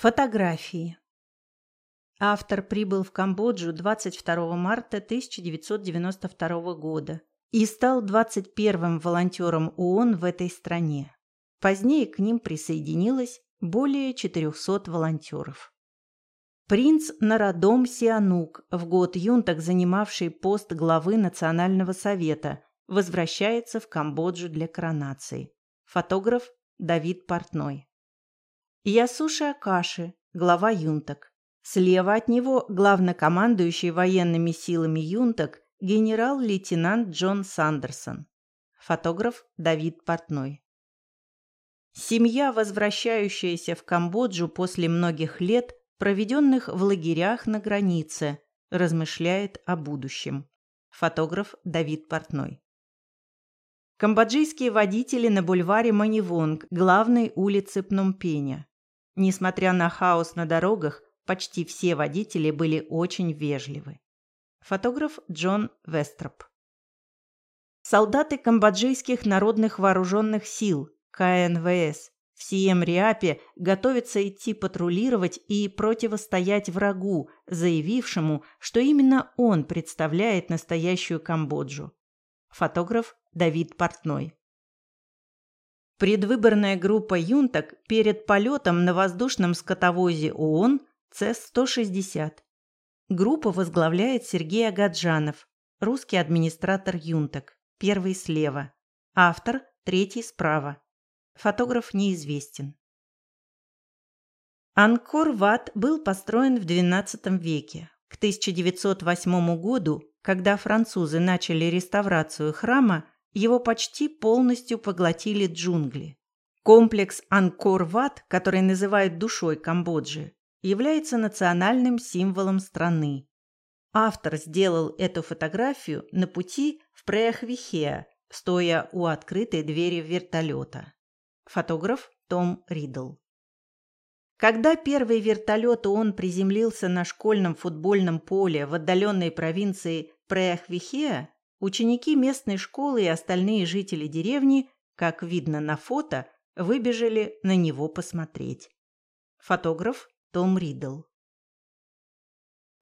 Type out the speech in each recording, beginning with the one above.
Фотографии. Автор прибыл в Камбоджу 22 марта 1992 года и стал 21-м волонтером ООН в этой стране. Позднее к ним присоединилось более 400 волонтеров. Принц Народом Сианук, в год юнток занимавший пост главы Национального совета, возвращается в Камбоджу для коронации. Фотограф Давид Портной. Ясуши Акаши, глава юнток. Слева от него главнокомандующий военными силами юнток генерал-лейтенант Джон Сандерсон. Фотограф Давид Портной. Семья, возвращающаяся в Камбоджу после многих лет, проведенных в лагерях на границе, размышляет о будущем. Фотограф Давид Портной. Камбоджийские водители на бульваре Манивонг, главной улице Пномпеня. Несмотря на хаос на дорогах, почти все водители были очень вежливы. Фотограф Джон Вестроп. Солдаты камбоджийских народных вооруженных сил, КНВС, в Сием-Риапе готовятся идти патрулировать и противостоять врагу, заявившему, что именно он представляет настоящую Камбоджу. Фотограф Давид Портной. Предвыборная группа юнток перед полетом на воздушном скотовозе ООН ЦЭС-160. Группа возглавляет Сергей Агаджанов, русский администратор юнток, первый слева, автор, третий справа. Фотограф неизвестен. Анкор-Ват был построен в XII веке. К 1908 году, когда французы начали реставрацию храма, его почти полностью поглотили джунгли. Комплекс Анкор-Ват, который называют душой Камбоджи, является национальным символом страны. Автор сделал эту фотографию на пути в Преахвихеа, стоя у открытой двери вертолета. Фотограф Том Ридл. Когда первый вертолет ООН приземлился на школьном футбольном поле в отдаленной провинции Преахвихеа, Ученики местной школы и остальные жители деревни, как видно на фото, выбежали на него посмотреть. Фотограф Том Ридл.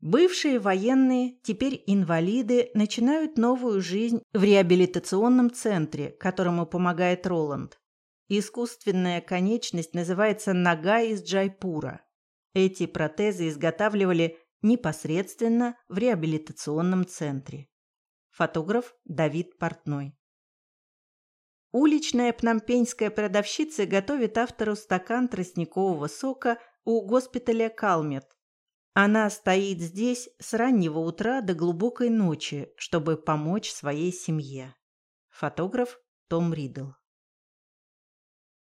Бывшие военные, теперь инвалиды, начинают новую жизнь в реабилитационном центре, которому помогает Роланд. Искусственная конечность называется нога из Джайпура. Эти протезы изготавливали непосредственно в реабилитационном центре. Фотограф Давид Портной. Уличная пномпеньская продавщица готовит автору стакан тростникового сока у госпиталя Калмет. Она стоит здесь с раннего утра до глубокой ночи, чтобы помочь своей семье. Фотограф Том Ридл.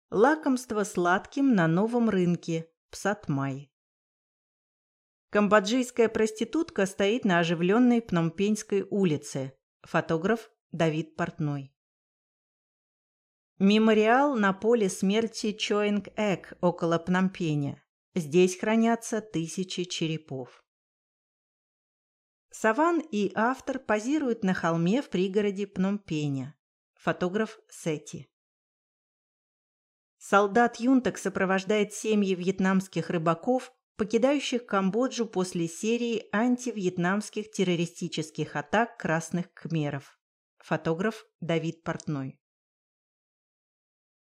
Лакомство сладким на новом рынке Псатмай. Камбоджийская проститутка стоит на оживленной Пномпеньской улице, Фотограф Давид Портной. Мемориал на поле смерти Чоинг-Эк около Пномпеня. Здесь хранятся тысячи черепов. Саван и автор позируют на холме в пригороде Пномпеня. Фотограф Сети. Солдат Юнток сопровождает семьи вьетнамских рыбаков покидающих Камбоджу после серии антивьетнамских террористических атак красных кхмеров. Фотограф Давид Портной.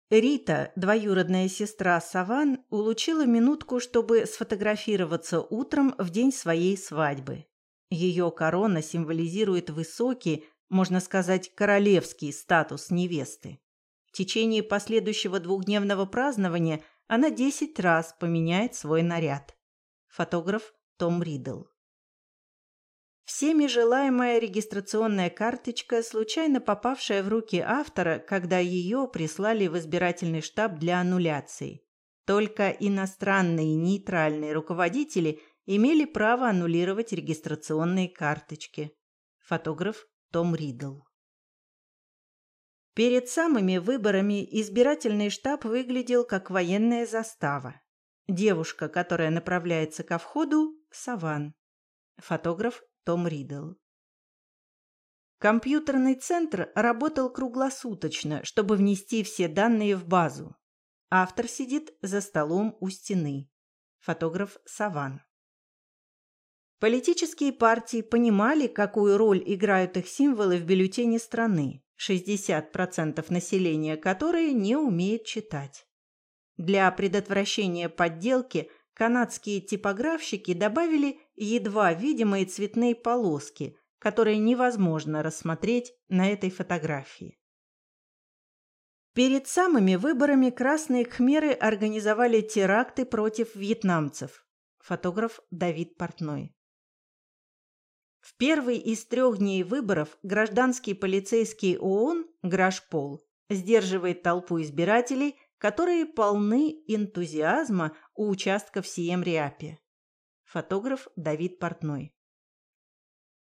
Рита, двоюродная сестра Саван, улучила минутку, чтобы сфотографироваться утром в день своей свадьбы. Ее корона символизирует высокий, можно сказать, королевский статус невесты. В течение последующего двухдневного празднования она десять раз поменяет свой наряд. Фотограф Том Ридл. Всеми желаемая регистрационная карточка, случайно попавшая в руки автора, когда ее прислали в избирательный штаб для аннуляции. Только иностранные нейтральные руководители имели право аннулировать регистрационные карточки. Фотограф Том Ридл. Перед самыми выборами избирательный штаб выглядел как военная застава. Девушка, которая направляется ко входу – Саван. Фотограф Том Ридл. Компьютерный центр работал круглосуточно, чтобы внести все данные в базу. Автор сидит за столом у стены. Фотограф Саван. Политические партии понимали, какую роль играют их символы в бюллетене страны, 60% населения которой не умеет читать. Для предотвращения подделки канадские типографщики добавили едва видимые цветные полоски, которые невозможно рассмотреть на этой фотографии. Перед самыми выборами красные кхмеры организовали теракты против вьетнамцев. Фотограф Давид Портной. В первый из трех дней выборов гражданский полицейский ООН Грашпол сдерживает толпу избирателей, которые полны энтузиазма у участков Сием-Риапе. Фотограф Давид Портной.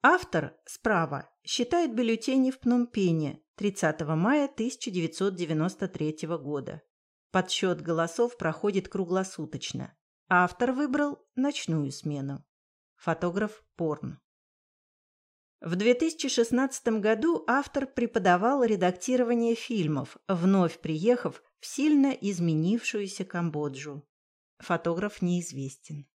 Автор справа считает бюллетени в Пномпене 30 мая 1993 года. Подсчет голосов проходит круглосуточно. Автор выбрал ночную смену. Фотограф Порн. В 2016 году автор преподавал редактирование фильмов, вновь приехав в сильно изменившуюся Камбоджу. Фотограф неизвестен.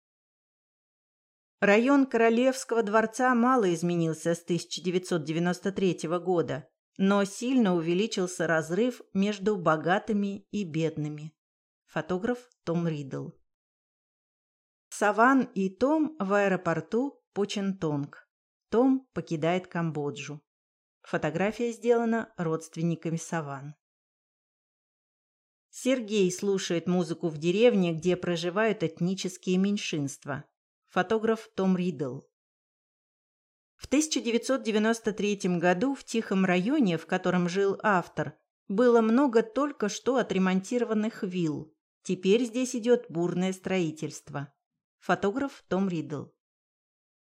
Район Королевского дворца мало изменился с 1993 года, но сильно увеличился разрыв между богатыми и бедными. Фотограф Том Ридл. Саван и Том в аэропорту Почентонг. Том покидает Камбоджу. Фотография сделана родственниками Саван. Сергей слушает музыку в деревне, где проживают этнические меньшинства. Фотограф Том Ридл. В 1993 году в тихом районе, в котором жил автор, было много только что отремонтированных вилл. Теперь здесь идет бурное строительство. Фотограф Том Ридл.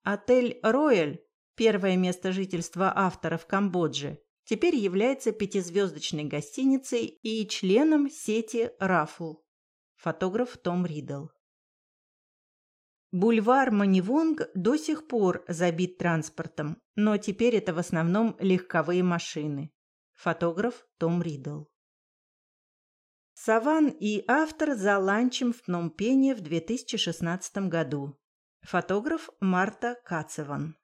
Отель «Рояль» – первое место жительства автора в Камбодже, теперь является пятизвездочной гостиницей и членом сети «Рафл». Фотограф Том Ридл. Бульвар Манивонг до сих пор забит транспортом, но теперь это в основном легковые машины. Фотограф Том Ридл. Саван и автор за ланчем в Пномпене в 2016 году. Фотограф Марта Кацеван.